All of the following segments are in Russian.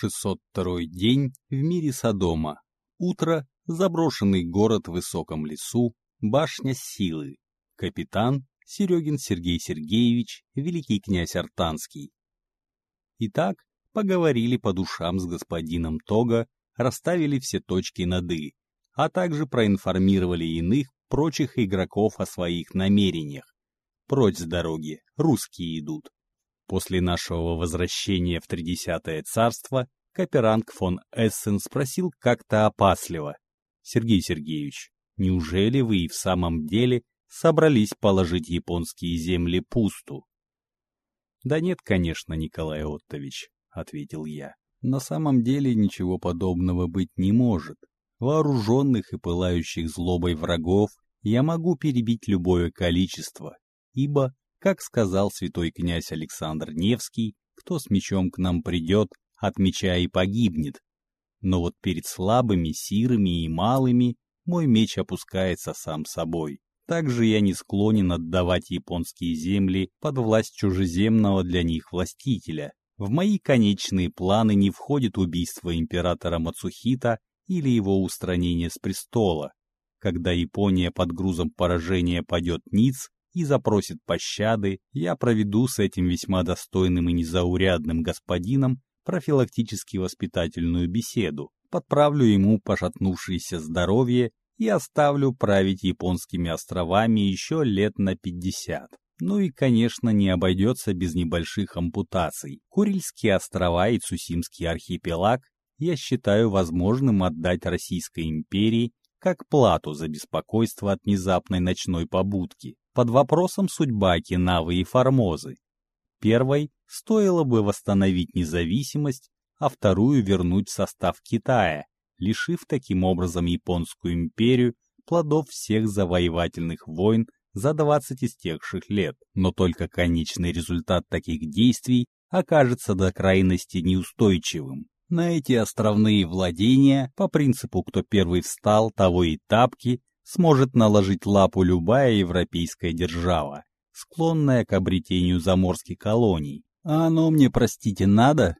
602 день в мире Содома. Утро, заброшенный город в высоком лесу, башня силы. Капитан Серегин Сергей Сергеевич, великий князь Артанский. Итак, поговорили по душам с господином Тога, расставили все точки над «и», а также проинформировали иных прочих игроков о своих намерениях. Прочь с дороги, русские идут. После нашего возвращения в Тридесятое царство Каперанг фон Эссен спросил как-то опасливо. «Сергей Сергеевич, неужели вы и в самом деле собрались положить японские земли пусту?» «Да нет, конечно, Николай Оттович», — ответил я. «На самом деле ничего подобного быть не может. Вооруженных и пылающих злобой врагов я могу перебить любое количество, ибо, как сказал святой князь Александр Невский, кто с мечом к нам придет, от меча и погибнет. Но вот перед слабыми, сирыми и малыми мой меч опускается сам собой. Также я не склонен отдавать японские земли под власть чужеземного для них властителя. В мои конечные планы не входит убийство императора Мацухита или его устранение с престола. Когда Япония под грузом поражения падет ниц и запросит пощады, я проведу с этим весьма достойным и незаурядным господином профилактически воспитательную беседу, подправлю ему пошатнувшееся здоровье и оставлю править японскими островами еще лет на 50. Ну и, конечно, не обойдется без небольших ампутаций. Курильские острова и Цусимский архипелаг я считаю возможным отдать Российской империи как плату за беспокойство от внезапной ночной побудки. Под вопросом судьба Окинавы и Формозы. Первой стоило бы восстановить независимость, а вторую вернуть в состав Китая, лишив таким образом Японскую империю плодов всех завоевательных войн за 20 истекших лет. Но только конечный результат таких действий окажется до крайности неустойчивым. На эти островные владения, по принципу «кто первый встал, того и тапки», сможет наложить лапу любая европейская держава, склонная к обретению заморских колоний. А оно мне, простите, надо?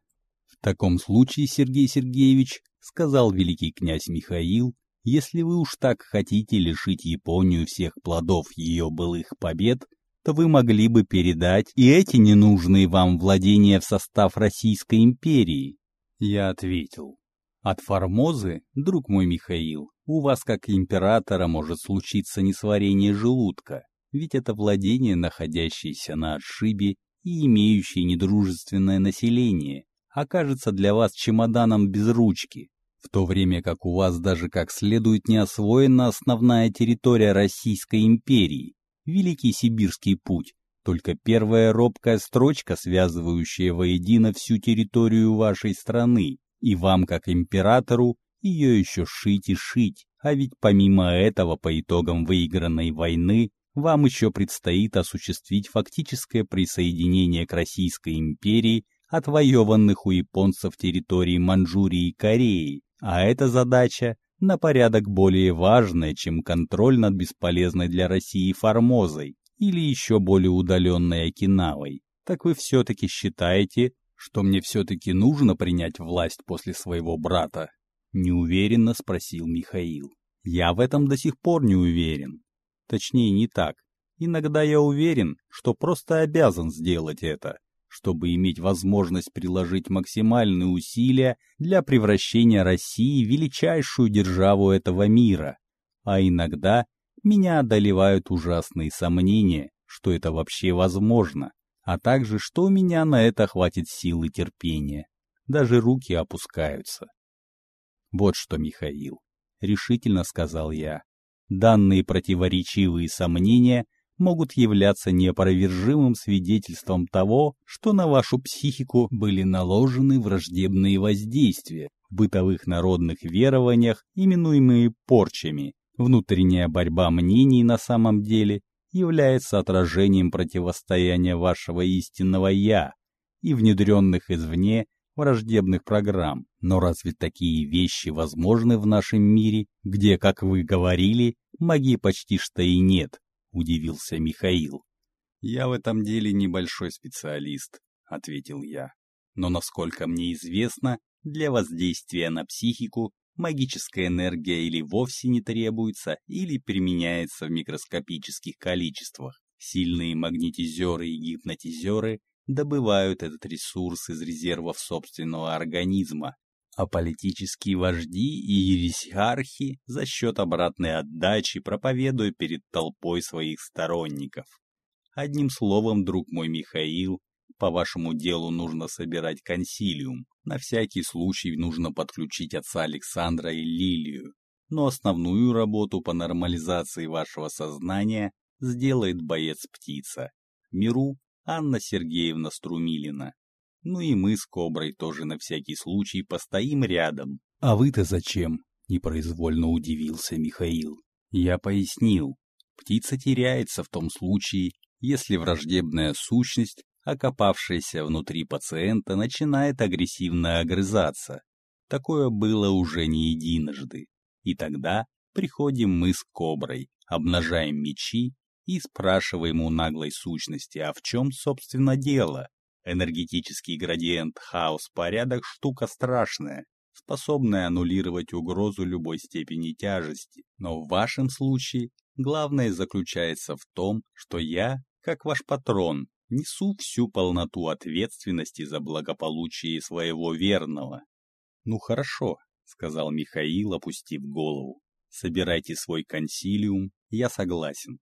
В таком случае, Сергей Сергеевич, сказал великий князь Михаил, если вы уж так хотите лишить Японию всех плодов ее былых побед, то вы могли бы передать и эти ненужные вам владения в состав Российской империи. Я ответил. От Формозы, друг мой Михаил, у вас как императора может случиться несварение желудка, ведь это владение, находящееся на отшибе и имеющее недружественное население, окажется для вас чемоданом без ручки, в то время как у вас даже как следует не освоена основная территория Российской империи, Великий Сибирский путь, только первая робкая строчка, связывающая воедино всю территорию вашей страны, и вам, как императору, ее еще шить и шить, а ведь помимо этого, по итогам выигранной войны, вам еще предстоит осуществить фактическое присоединение к Российской империи отвоеванных у японцев территорий Манчжурии и Кореи, а эта задача на порядок более важная, чем контроль над бесполезной для России Формозой или еще более удаленной Окинавой. Так вы все-таки считаете, что мне все-таки нужно принять власть после своего брата? Неуверенно спросил Михаил. Я в этом до сих пор не уверен. Точнее, не так. Иногда я уверен, что просто обязан сделать это чтобы иметь возможность приложить максимальные усилия для превращения России в величайшую державу этого мира. А иногда меня одолевают ужасные сомнения, что это вообще возможно, а также, что у меня на это хватит сил и терпения. Даже руки опускаются. Вот что, Михаил, решительно сказал я. Данные противоречивые сомнения — могут являться неопровержимым свидетельством того, что на вашу психику были наложены враждебные воздействия в бытовых народных верованиях, именуемые порчами. Внутренняя борьба мнений на самом деле является отражением противостояния вашего истинного «я» и внедренных извне враждебных программ. Но разве такие вещи возможны в нашем мире, где, как вы говорили, магии почти что и нет? — удивился Михаил. «Я в этом деле небольшой специалист», — ответил я. Но, насколько мне известно, для воздействия на психику магическая энергия или вовсе не требуется, или применяется в микроскопических количествах. Сильные магнетизеры и гипнотизеры добывают этот ресурс из резервов собственного организма, а политические вожди и ересиархи за счет обратной отдачи проповедуют перед толпой своих сторонников. Одним словом, друг мой Михаил, по вашему делу нужно собирать консилиум. На всякий случай нужно подключить отца Александра и Лилию. Но основную работу по нормализации вашего сознания сделает боец-птица. Миру Анна Сергеевна Струмилина. Ну и мы с Коброй тоже на всякий случай постоим рядом. А вы-то зачем? Непроизвольно удивился Михаил. Я пояснил. Птица теряется в том случае, если враждебная сущность, окопавшаяся внутри пациента, начинает агрессивно огрызаться. Такое было уже не единожды. И тогда приходим мы с Коброй, обнажаем мечи и спрашиваем у наглой сущности, а в чем, собственно, дело? Энергетический градиент хаос-порядок – штука страшная, способная аннулировать угрозу любой степени тяжести. Но в вашем случае главное заключается в том, что я, как ваш патрон, несу всю полноту ответственности за благополучие своего верного. «Ну хорошо», — сказал Михаил, опустив голову. «Собирайте свой консилиум, я согласен.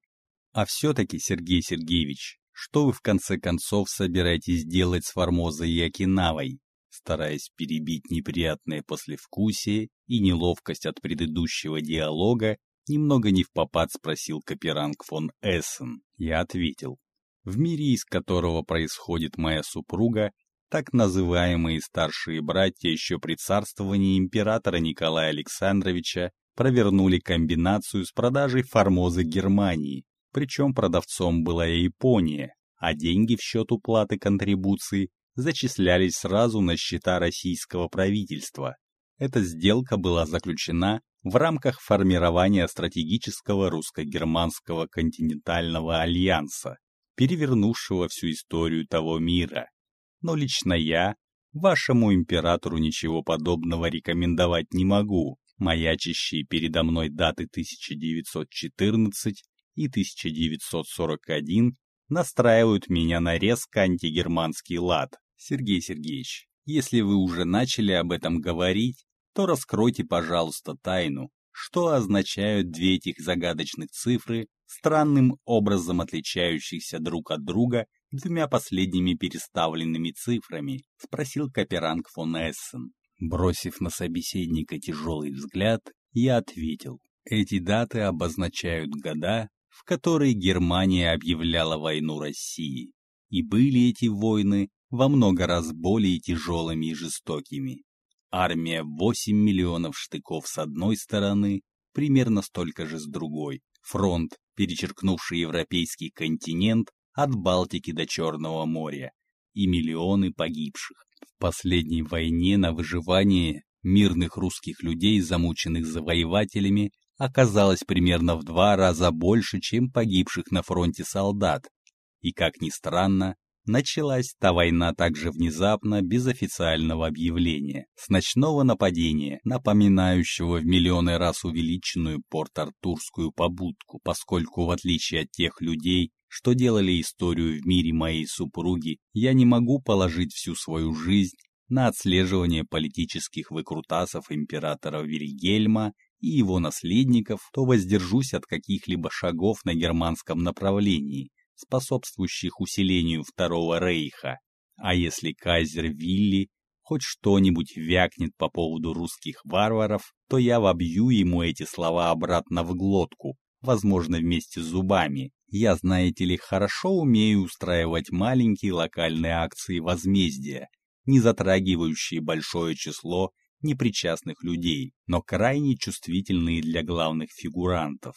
А все-таки, Сергей Сергеевич, что вы в конце концов собираетесь делать с Формозой и Окинавой? Стараясь перебить неприятное послевкусие и неловкость от предыдущего диалога, немного не в попад спросил Каперанг фон Эссен. Я ответил. В мире, из которого происходит моя супруга, так называемые старшие братья еще при царствовании императора Николая Александровича провернули комбинацию с продажей Формозы Германии, причем продавцом была Япония, а деньги в счет уплаты контрибуций зачислялись сразу на счета российского правительства. Эта сделка была заключена в рамках формирования стратегического русско-германского континентального альянса, перевернувшего всю историю того мира. Но лично я вашему императору ничего подобного рекомендовать не могу. Маячащие передо мной даты 1914 и 1941 настраивают меня на резко антигерманский лад. Сергей Сергеевич, если вы уже начали об этом говорить, то раскройте, пожалуйста, тайну, что означают две этих загадочных цифры, странным образом отличающихся друг от друга двумя последними переставленными цифрами, спросил Каперанг фон Эссен. Бросив на собеседника тяжелый взгляд, я ответил. Эти даты обозначают года, в которой Германия объявляла войну России. И были эти войны во много раз более тяжелыми и жестокими. Армия 8 миллионов штыков с одной стороны, примерно столько же с другой. Фронт, перечеркнувший европейский континент от Балтики до Черного моря. И миллионы погибших. В последней войне на выживание мирных русских людей, замученных завоевателями, оказалось примерно в два раза больше, чем погибших на фронте солдат. И, как ни странно, началась та война также внезапно, без официального объявления, с ночного нападения, напоминающего в миллионы раз увеличенную порт-артурскую побудку, поскольку, в отличие от тех людей, что делали историю в мире моей супруги, я не могу положить всю свою жизнь на отслеживание политических выкрутасов императора Вильгельма и его наследников, то воздержусь от каких-либо шагов на германском направлении, способствующих усилению Второго Рейха. А если кайзер Вилли хоть что-нибудь вякнет по поводу русских варваров, то я вобью ему эти слова обратно в глотку, возможно, вместе с зубами. Я, знаете ли, хорошо умею устраивать маленькие локальные акции возмездия, не затрагивающие большое число непричастных людей, но крайне чувствительные для главных фигурантов.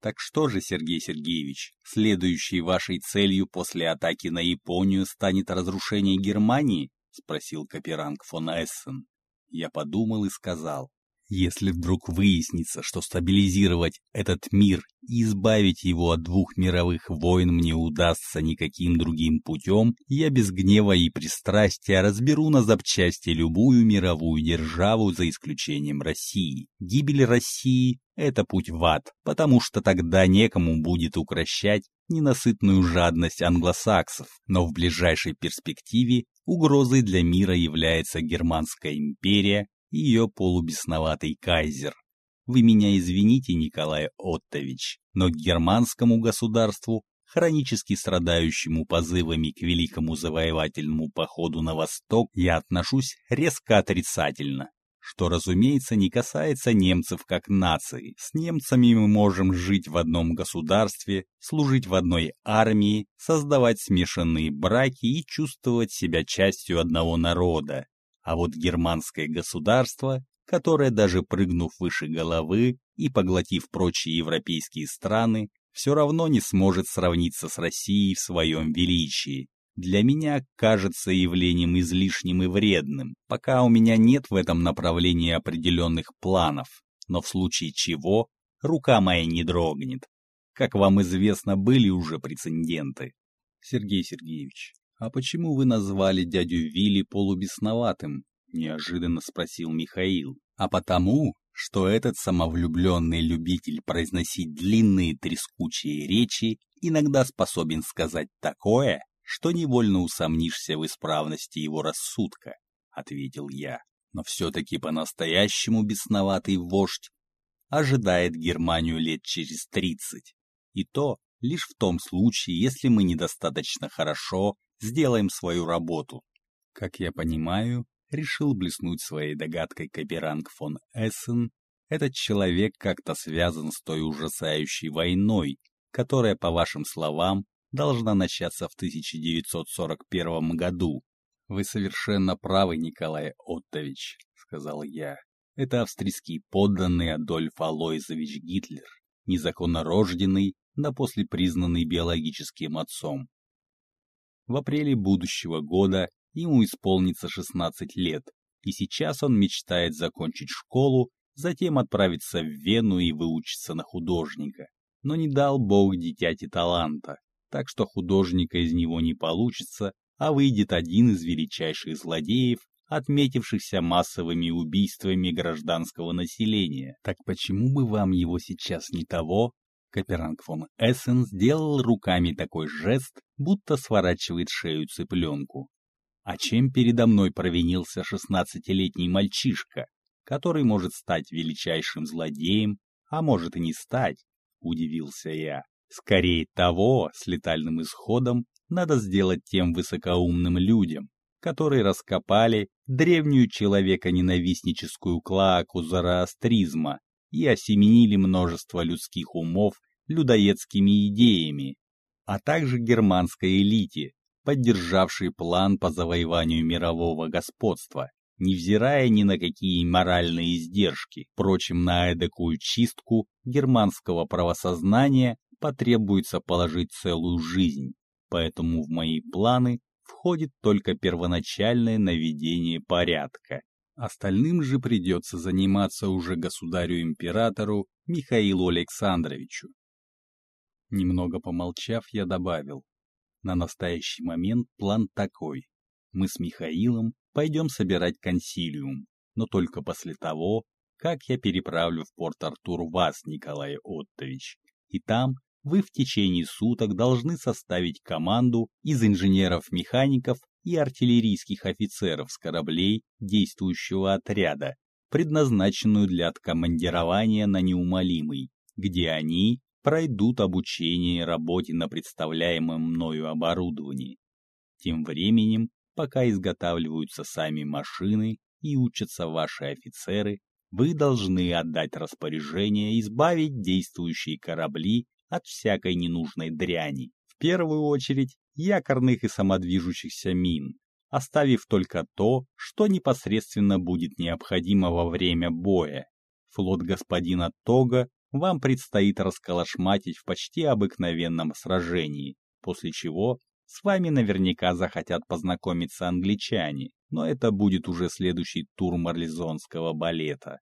Так что же, Сергей Сергеевич, следующей вашей целью после атаки на Японию станет разрушение Германии? спросил Каперанг фон Эссен. Я подумал и сказал, Если вдруг выяснится, что стабилизировать этот мир и избавить его от двух мировых войн мне удастся никаким другим путем, я без гнева и пристрастия разберу на запчасти любую мировую державу за исключением России. Гибель России – это путь в ад, потому что тогда некому будет укращать ненасытную жадность англосаксов, но в ближайшей перспективе угрозой для мира является Германская империя, ее полубесноватый кайзер. Вы меня извините, Николай Оттович, но германскому государству, хронически страдающему позывами к великому завоевательному походу на восток, я отношусь резко отрицательно что, разумеется, не касается немцев как нации. С немцами мы можем жить в одном государстве, служить в одной армии, создавать смешанные браки и чувствовать себя частью одного народа. А вот германское государство, которое даже прыгнув выше головы и поглотив прочие европейские страны, все равно не сможет сравниться с Россией в своем величии. Для меня кажется явлением излишним и вредным, пока у меня нет в этом направлении определенных планов, но в случае чего рука моя не дрогнет. Как вам известно, были уже прецеденты. Сергей Сергеевич, «А почему вы назвали дядю Вилли полубесноватым?» — неожиданно спросил Михаил. «А потому, что этот самовлюбленный любитель произносить длинные трескучие речи иногда способен сказать такое, что невольно усомнишься в исправности его рассудка», — ответил я. «Но все-таки по-настоящему бесноватый вождь ожидает Германию лет через тридцать. И то лишь в том случае, если мы недостаточно хорошо сделаем свою работу. Как я понимаю, решил блеснуть своей догадкой Каперанг фон Эссен, этот человек как-то связан с той ужасающей войной, которая, по вашим словам, должна начаться в 1941 году. «Вы совершенно правы, Николай Оттович», — сказал я. «Это австрийский подданный Адольф Алойзович Гитлер, незаконно рожденный, да после признанный биологическим отцом. В апреле будущего года ему исполнится 16 лет, и сейчас он мечтает закончить школу, затем отправиться в Вену и выучиться на художника. Но не дал Бог дитяти таланта, так что художника из него не получится, а выйдет один из величайших злодеев, отметившихся массовыми убийствами гражданского населения. Так почему бы вам его сейчас не того, Каперанг фон Эссен сделал руками такой жест, будто сворачивает шею цыпленку. А чем передо мной провинился шестнадцатилетний мальчишка, который может стать величайшим злодеем, а может и не стать, удивился я. Скорее того, с летальным исходом надо сделать тем высокоумным людям, которые раскопали древнюю человеконенавистническую клоаку зороастризма и осеменили множество людских умов людоедскими идеями, а также германской элите, поддержавшей план по завоеванию мирового господства, невзирая ни на какие моральные издержки. Впрочем, на эдакую чистку германского правосознания потребуется положить целую жизнь, поэтому в мои планы входит только первоначальное наведение порядка. Остальным же придется заниматься уже государю-императору Михаилу Александровичу. Немного помолчав, я добавил. На настоящий момент план такой. Мы с Михаилом пойдем собирать консилиум, но только после того, как я переправлю в Порт-Артур вас, Николай Оттович. И там вы в течение суток должны составить команду из инженеров-механиков и артиллерийских офицеров с кораблей действующего отряда, предназначенную для откомандирования на неумолимый, где они пройдут обучение работе на представляемом мною оборудовании. Тем временем, пока изготавливаются сами машины и учатся ваши офицеры, вы должны отдать распоряжение избавить действующие корабли от всякой ненужной дряни, в первую очередь якорных и самодвижущихся мин, оставив только то, что непосредственно будет необходимо во время боя. Флот господина Тога вам предстоит расколошматить в почти обыкновенном сражении, после чего с вами наверняка захотят познакомиться англичане, но это будет уже следующий тур марлезонского балета.